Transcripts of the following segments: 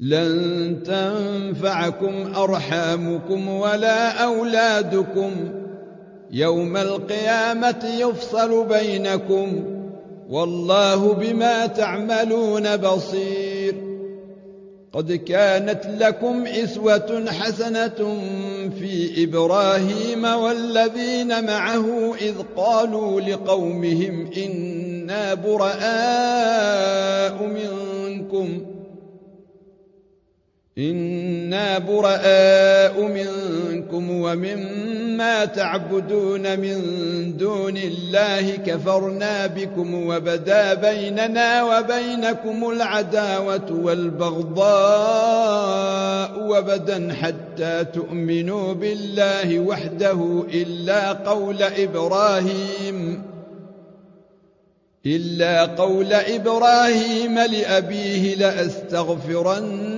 لن تنفعكم أرحامكم ولا أولادكم. يوم القيامة يفصل بينكم. والله بما تعملون بصير. قد كانت لكم إسوة حسنة في إبراهيم والذين معه إذ قالوا لقومهم إنا براء منكم. إنا براء منكم ومما تعبدون من دون الله كفرنا بكم وبدا بيننا وبينكم العداوة والبغضاء وبدا حتى تؤمنوا بالله وحده إلا قول إبراهيم إلا قول إبراهيم لأبيه لأستغفرن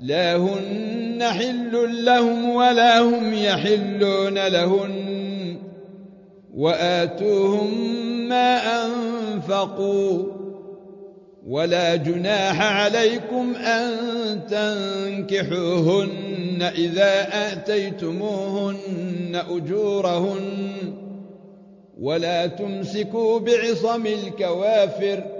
لا هن حل لهم ولا هم يحلون لهن وآتوهم ما أنفقوا ولا جناح عليكم أن تنكحوهن إذا آتيتموهن أجورهن ولا تمسكوا بعصم الكوافر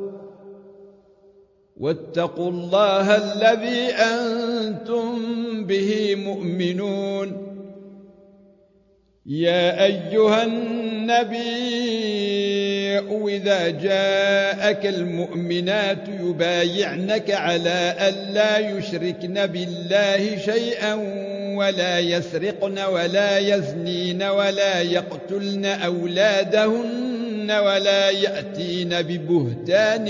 واتقوا الله الذي أنتم به مؤمنون. يا أيها النبي إذا جاءك المؤمنات يبايعنك على ألا يشركن بالله شيئا ولا يسرقن ولا يزنين ولا يقتلن أولادهن ولا يأتين ببهتان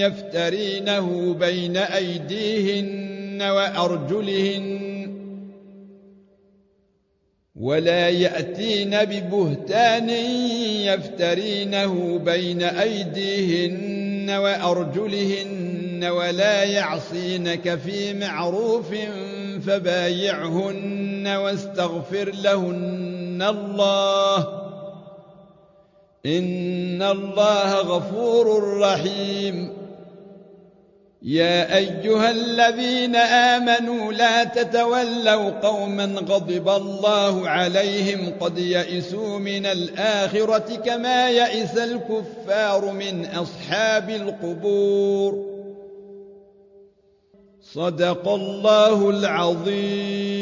يفترينه بين أيديهن وأرجلهن ولا يأتين ببهتان يفترينه بين أيديهن وأرجلهن ولا يعصينك في معروف فبايعهن واستغفر لهن الله إن الله غفور رحيم. يا أيها الذين آمنوا لا تتولوا قوما غضب الله عليهم قد يئسوا من الآخرة كما يئس الكفار من أصحاب القبور. صدق الله العظيم.